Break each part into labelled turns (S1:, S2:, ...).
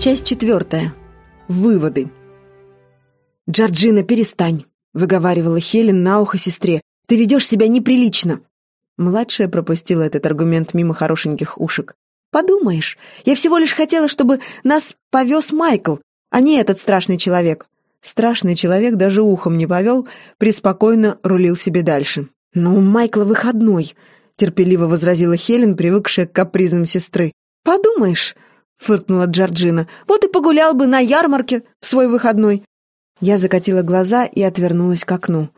S1: Часть четвертая. Выводы. «Джорджина, перестань!» — выговаривала Хелен на ухо сестре. «Ты ведешь себя неприлично!» Младшая пропустила этот аргумент мимо хорошеньких ушек. «Подумаешь, я всего лишь хотела, чтобы нас повез Майкл, а не этот страшный человек». Страшный человек даже ухом не повел, преспокойно рулил себе дальше. «Но у Майкла выходной», — терпеливо возразила Хелен, привыкшая к капризам сестры. «Подумаешь», — фыркнула Джорджина, — «вот и погулял бы на ярмарке в свой выходной». Я закатила глаза и отвернулась к окну.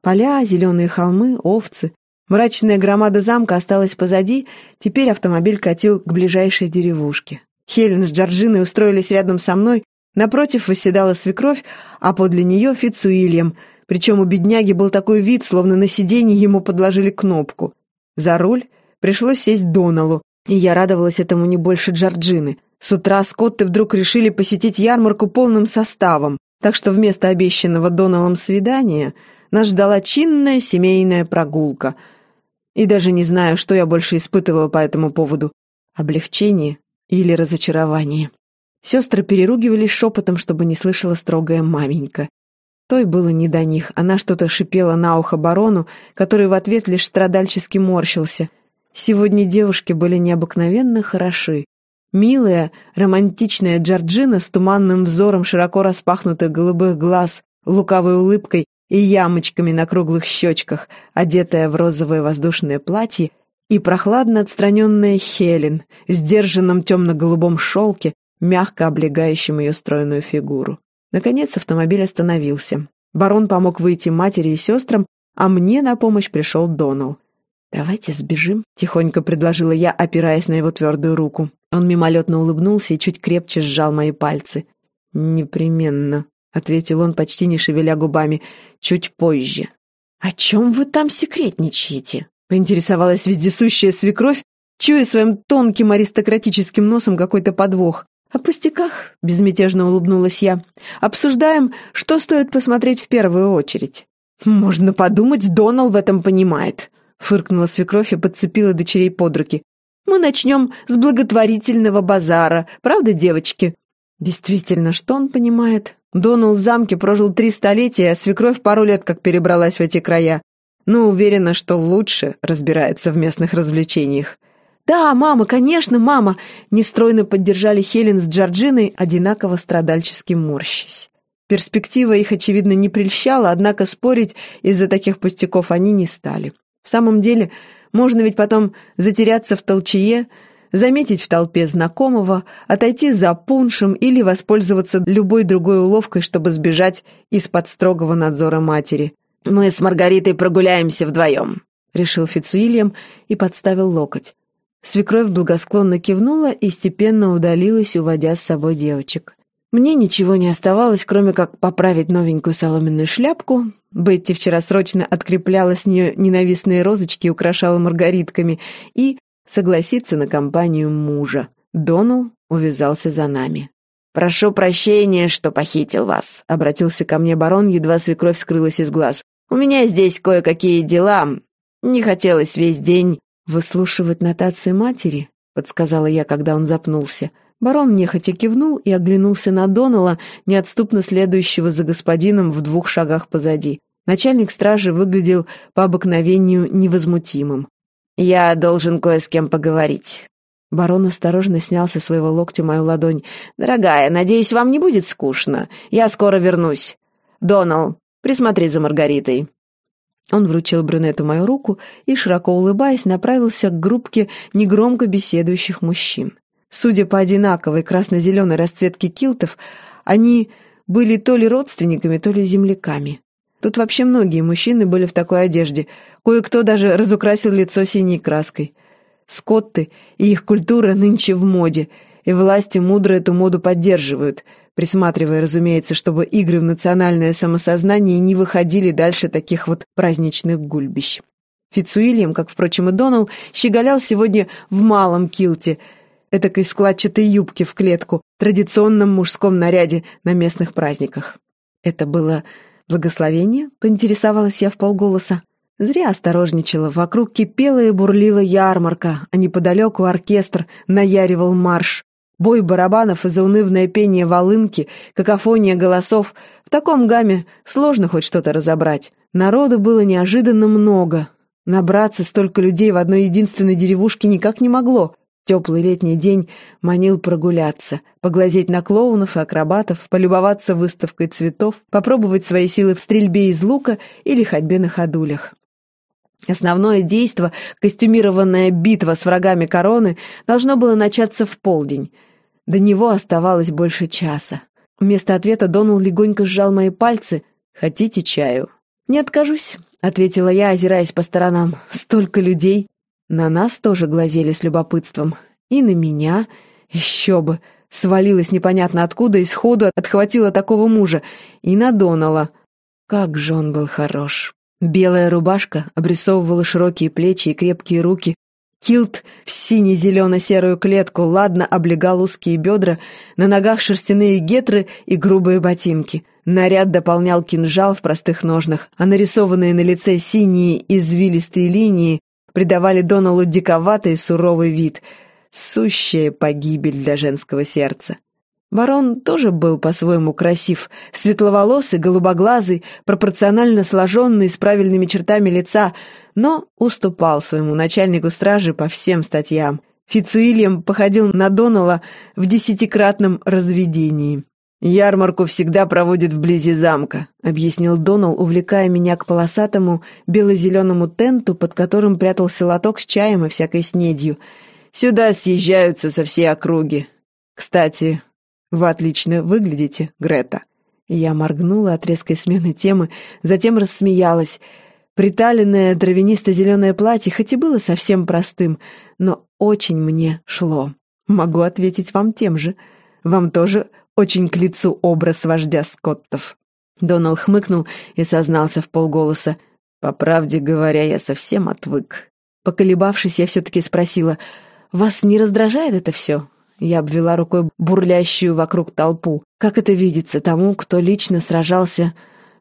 S1: Поля, зеленые холмы, овцы. Мрачная громада замка осталась позади, теперь автомобиль катил к ближайшей деревушке. Хелен с Джорджиной устроились рядом со мной, напротив восседала свекровь, а подле нее Фицуильям, причем у бедняги был такой вид, словно на сиденье ему подложили кнопку. За руль пришлось сесть Доналу, и я радовалась этому не больше Джорджины. С утра Скотты вдруг решили посетить ярмарку полным составом, так что вместо обещанного Доналом свидания нас ждала чинная семейная прогулка. И даже не знаю, что я больше испытывала по этому поводу — облегчение или разочарование. Сестры переругивались шепотом, чтобы не слышала строгая маменька. Той было не до них, она что-то шипела на ухо барону, который в ответ лишь страдальчески морщился. Сегодня девушки были необыкновенно хороши. Милая, романтичная Джорджина с туманным взором широко распахнутых голубых глаз, лукавой улыбкой и ямочками на круглых щечках, одетая в розовое воздушное платье, и прохладно отстраненная Хелен в сдержанном темно-голубом шелке, мягко облегающем ее стройную фигуру. Наконец автомобиль остановился. Барон помог выйти матери и сестрам, а мне на помощь пришел Донал. «Давайте сбежим», — тихонько предложила я, опираясь на его твердую руку. Он мимолетно улыбнулся и чуть крепче сжал мои пальцы. «Непременно», — ответил он, почти не шевеля губами, — «чуть позже». «О чем вы там секретничаете?» — поинтересовалась вездесущая свекровь, чуя своим тонким аристократическим носом какой-то подвох. «О пустяках», — безмятежно улыбнулась я. «Обсуждаем, что стоит посмотреть в первую очередь». «Можно подумать, Донал в этом понимает», — фыркнула свекровь и подцепила дочерей под руки. «Мы начнем с благотворительного базара, правда, девочки?» Действительно, что он понимает? Донал в замке прожил три столетия, а свекровь пару лет как перебралась в эти края. Но уверена, что лучше разбирается в местных развлечениях. «Да, мама, конечно, мама!» Нестройно поддержали Хелен с Джорджиной, одинаково страдальчески морщась. Перспектива их, очевидно, не прельщала, однако спорить из-за таких пустяков они не стали. В самом деле, можно ведь потом затеряться в толчее, заметить в толпе знакомого, отойти за пуншем или воспользоваться любой другой уловкой, чтобы сбежать из-под строгого надзора матери. «Мы с Маргаритой прогуляемся вдвоем», — решил Фицуильям и подставил локоть. Свекровь благосклонно кивнула и степенно удалилась, уводя с собой девочек. Мне ничего не оставалось, кроме как поправить новенькую соломенную шляпку. Бетти вчера срочно открепляла с нее ненавистные розочки и украшала маргаритками, и согласиться на компанию мужа. Донал увязался за нами. «Прошу прощения, что похитил вас», — обратился ко мне барон, едва свекровь скрылась из глаз. «У меня здесь кое-какие дела. Не хотелось весь день «Выслушивать нотации матери?» — подсказала я, когда он запнулся. Барон нехотя кивнул и оглянулся на Донала, неотступно следующего за господином в двух шагах позади. Начальник стражи выглядел по обыкновению невозмутимым. «Я должен кое с кем поговорить». Барон осторожно снял со своего локтя мою ладонь. «Дорогая, надеюсь, вам не будет скучно. Я скоро вернусь. Донал, присмотри за Маргаритой». Он вручил брюнету мою руку и, широко улыбаясь, направился к группке негромко беседующих мужчин. Судя по одинаковой красно-зеленой расцветке килтов, они были то ли родственниками, то ли земляками. Тут вообще многие мужчины были в такой одежде, кое-кто даже разукрасил лицо синей краской. Скотты и их культура нынче в моде, и власти мудро эту моду поддерживают – присматривая, разумеется, чтобы игры в национальное самосознание не выходили дальше таких вот праздничных гульбищ. Фицуильям, как, впрочем, и Донал, щеголял сегодня в малом килте, этакой складчатой юбке в клетку, традиционном мужском наряде на местных праздниках. Это было благословение, поинтересовалась я в полголоса. Зря осторожничала, вокруг кипела и бурлила ярмарка, а неподалеку оркестр наяривал марш. Бой барабанов и заунывное пение волынки, какофония голосов. В таком гамме сложно хоть что-то разобрать. Народу было неожиданно много. Набраться столько людей в одной единственной деревушке никак не могло. Теплый летний день манил прогуляться, поглазеть на клоунов и акробатов, полюбоваться выставкой цветов, попробовать свои силы в стрельбе из лука или ходьбе на ходулях. Основное действо, костюмированная битва с врагами короны, должно было начаться в полдень. До него оставалось больше часа. Вместо ответа Донал легонько сжал мои пальцы. «Хотите чаю?» «Не откажусь», — ответила я, озираясь по сторонам. «Столько людей!» На нас тоже глазели с любопытством. И на меня. Еще бы! Свалилась непонятно откуда и сходу отхватила такого мужа. И на Донала. Как же он был хорош. Белая рубашка обрисовывала широкие плечи и крепкие руки, Килт в сине-зелено-серую клетку ладно облегал узкие бедра, на ногах шерстяные гетры и грубые ботинки. Наряд дополнял кинжал в простых ножнах, а нарисованные на лице синие извилистые линии придавали Доналу диковатый суровый вид. Сущая погибель для женского сердца. Барон тоже был по-своему красив, светловолосый, голубоглазый, пропорционально сложенный, с правильными чертами лица, но уступал своему начальнику стражи по всем статьям. Фицуильям походил на Донала в десятикратном разведении. «Ярмарку всегда проводят вблизи замка», — объяснил Донал, увлекая меня к полосатому бело-зеленому тенту, под которым прятался лоток с чаем и всякой снедью. «Сюда съезжаются со всей округи. Кстати, вы отлично выглядите, Грета». Я моргнула от резкой смены темы, затем рассмеялась. Приталенное травянисто-зеленое платье хоть и было совсем простым, но очень мне шло. Могу ответить вам тем же. Вам тоже очень к лицу образ вождя Скоттов». Донал хмыкнул и сознался в полголоса. «По правде говоря, я совсем отвык». Поколебавшись, я все-таки спросила, «Вас не раздражает это все?» Я обвела рукой бурлящую вокруг толпу. Как это видится тому, кто лично сражался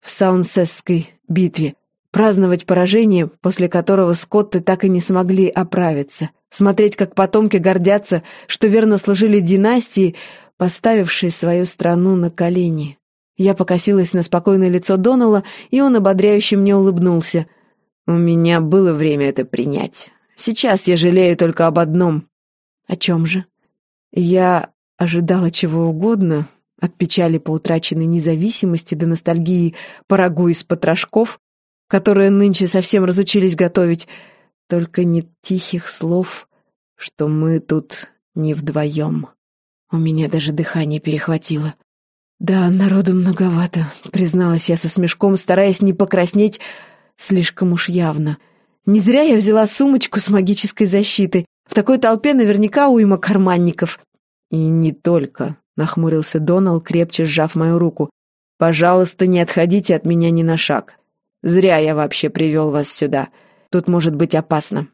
S1: в Саунсесской битве? Праздновать поражение, после которого скотты так и не смогли оправиться. Смотреть, как потомки гордятся, что верно служили династии, поставившей свою страну на колени. Я покосилась на спокойное лицо Донала, и он ободряюще мне улыбнулся. «У меня было время это принять. Сейчас я жалею только об одном». «О чем же?» Я ожидала чего угодно, от печали по утраченной независимости до ностальгии по рагу из потрошков, которые нынче совсем разучились готовить, только не тихих слов, что мы тут не вдвоем. У меня даже дыхание перехватило. «Да, народу многовато», — призналась я со смешком, стараясь не покраснеть слишком уж явно. «Не зря я взяла сумочку с магической защитой. В такой толпе наверняка уйма карманников. «И не только», — нахмурился Донал, крепче сжав мою руку. «Пожалуйста, не отходите от меня ни на шаг. Зря я вообще привел вас сюда. Тут может быть опасно».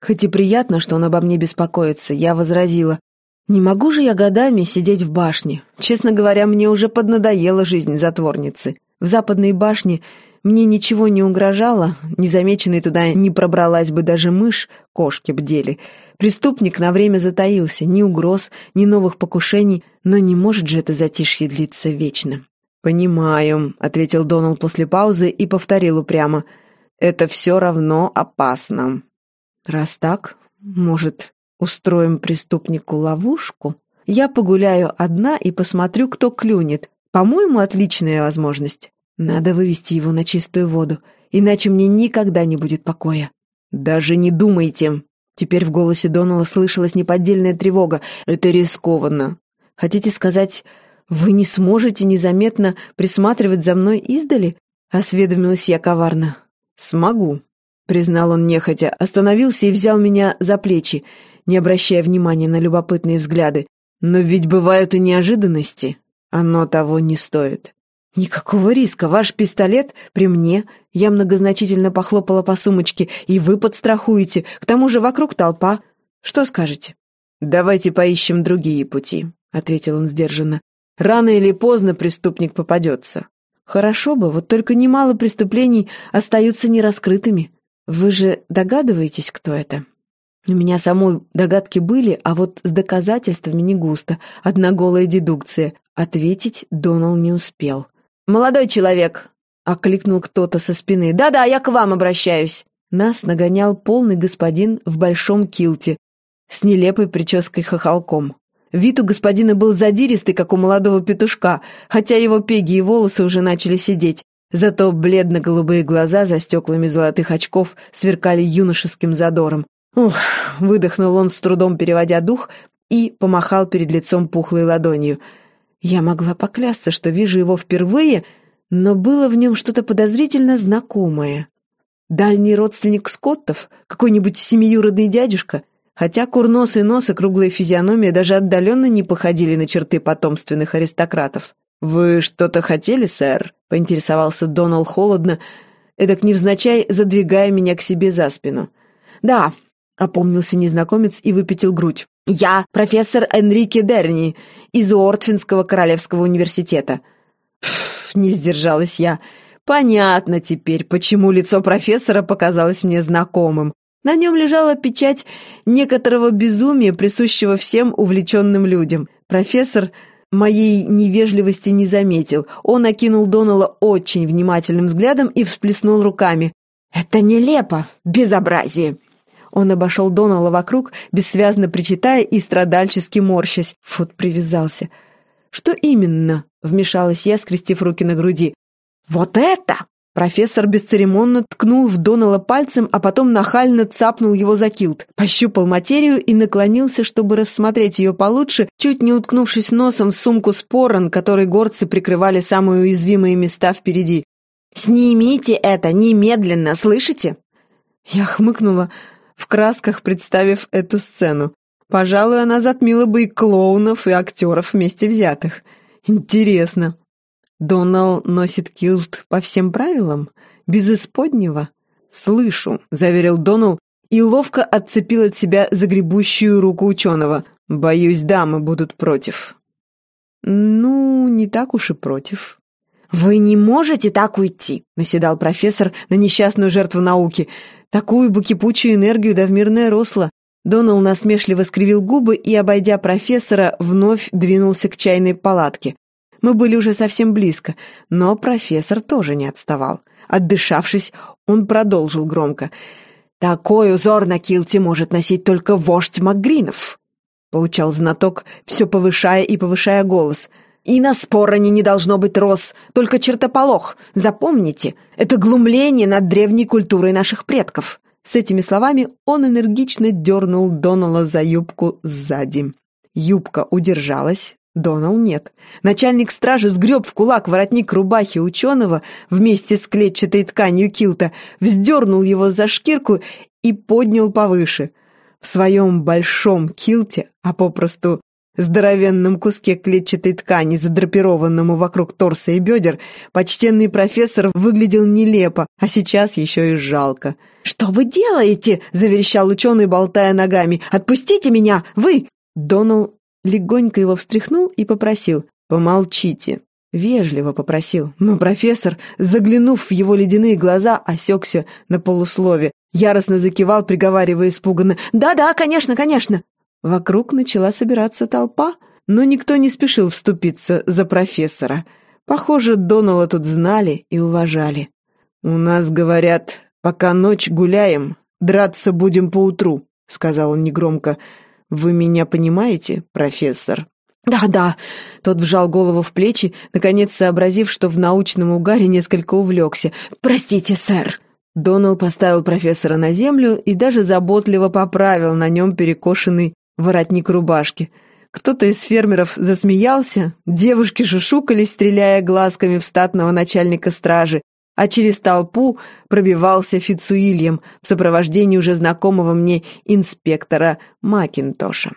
S1: Хоть и приятно, что он обо мне беспокоится, я возразила. «Не могу же я годами сидеть в башне. Честно говоря, мне уже поднадоела жизнь затворницы. В западной башне мне ничего не угрожало, незамеченной туда не пробралась бы даже мышь, кошки бдели». Преступник на время затаился, ни угроз, ни новых покушений, но не может же это затишье длиться вечно. «Понимаю», — ответил Донал после паузы и повторил упрямо. «Это все равно опасно». «Раз так, может, устроим преступнику ловушку? Я погуляю одна и посмотрю, кто клюнет. По-моему, отличная возможность. Надо вывести его на чистую воду, иначе мне никогда не будет покоя». «Даже не думайте», Теперь в голосе Донала слышалась неподдельная тревога. «Это рискованно. Хотите сказать, вы не сможете незаметно присматривать за мной издали?» Осведомилась я коварно. «Смогу», — признал он нехотя, остановился и взял меня за плечи, не обращая внимания на любопытные взгляды. «Но ведь бывают и неожиданности. Оно того не стоит». «Никакого риска. Ваш пистолет при мне. Я многозначительно похлопала по сумочке. И вы подстрахуете. К тому же вокруг толпа. Что скажете?» «Давайте поищем другие пути», — ответил он сдержанно. «Рано или поздно преступник попадется». «Хорошо бы, вот только немало преступлений остаются нераскрытыми. Вы же догадываетесь, кто это?» У меня самой догадки были, а вот с доказательствами не густо. Одна голая дедукция. Ответить Донал не успел. «Молодой человек!» — окликнул кто-то со спины. «Да-да, я к вам обращаюсь!» Нас нагонял полный господин в большом килте с нелепой прической-хохолком. Вид у господина был задиристый, как у молодого петушка, хотя его пеги и волосы уже начали сидеть. Зато бледно-голубые глаза за стеклами золотых очков сверкали юношеским задором. «Ух!» — выдохнул он, с трудом переводя дух, и помахал перед лицом пухлой ладонью. Я могла поклясться, что вижу его впервые, но было в нем что-то подозрительно знакомое. Дальний родственник Скоттов, какой-нибудь семиюродный дядюшка, хотя курносый нос и круглая физиономия даже отдаленно не походили на черты потомственных аристократов. «Вы что-то хотели, сэр?» — поинтересовался Донал холодно, эдак невзначай задвигая меня к себе за спину. «Да», — опомнился незнакомец и выпятил грудь. «Я профессор Энрике Дерни из Уортфинского Королевского университета». Пф, не сдержалась я. Понятно теперь, почему лицо профессора показалось мне знакомым. На нем лежала печать некоторого безумия, присущего всем увлеченным людям. Профессор моей невежливости не заметил. Он окинул Донала очень внимательным взглядом и всплеснул руками. «Это нелепо! Безобразие!» Он обошел Донала вокруг, бессвязно причитая и страдальчески морщась. Фут привязался. «Что именно?» — вмешалась я, скрестив руки на груди. «Вот это!» Профессор бесцеремонно ткнул в Донала пальцем, а потом нахально цапнул его за килт, пощупал материю и наклонился, чтобы рассмотреть ее получше, чуть не уткнувшись носом в сумку спорон, которой горцы прикрывали самые уязвимые места впереди. «Снимите это немедленно, слышите?» Я хмыкнула, в красках представив эту сцену. Пожалуй, она затмила бы и клоунов, и актеров вместе взятых. Интересно, Донал носит килт по всем правилам? Без исподнего? «Слышу», — заверил Донал и ловко отцепил от себя загребущую руку ученого. «Боюсь, дамы будут против». «Ну, не так уж и против». «Вы не можете так уйти», — наседал профессор на несчастную жертву науки. «Такую бы кипучую энергию да в мирное росло». Донал насмешливо скривил губы и, обойдя профессора, вновь двинулся к чайной палатке. Мы были уже совсем близко, но профессор тоже не отставал. Отдышавшись, он продолжил громко. «Такой узор на килте может носить только вождь Макгринов», — поучал знаток, все повышая и повышая голос. «И на спороне не должно быть роз, только чертополох. Запомните, это глумление над древней культурой наших предков». С этими словами он энергично дернул Донала за юбку сзади. Юбка удержалась, Донал нет. Начальник стражи сгреб в кулак воротник рубахи ученого вместе с клетчатой тканью килта, вздернул его за шкирку и поднял повыше. В своем большом килте, а попросту здоровенном куске клетчатой ткани, задрапированному вокруг торса и бедер, почтенный профессор выглядел нелепо, а сейчас еще и жалко. «Что вы делаете?» — заверещал ученый, болтая ногами. «Отпустите меня! Вы!» Донал легонько его встряхнул и попросил «Помолчите». Вежливо попросил, но профессор, заглянув в его ледяные глаза, осекся на полуслове, яростно закивал, приговаривая испуганно «Да-да, конечно, конечно». Вокруг начала собираться толпа, но никто не спешил вступиться за профессора. Похоже, Донала тут знали и уважали. «У нас, говорят, пока ночь гуляем, драться будем поутру», — сказал он негромко, — вы меня понимаете, профессор?» «Да-да», — тот вжал голову в плечи, наконец сообразив, что в научном угаре несколько увлекся. «Простите, сэр». Донал поставил профессора на землю и даже заботливо поправил на нем перекошенный воротник рубашки. Кто-то из фермеров засмеялся, девушки шушукались, стреляя глазками в статного начальника стражи, а через толпу пробивался Фицуильям в сопровождении уже знакомого мне инспектора Макинтоша.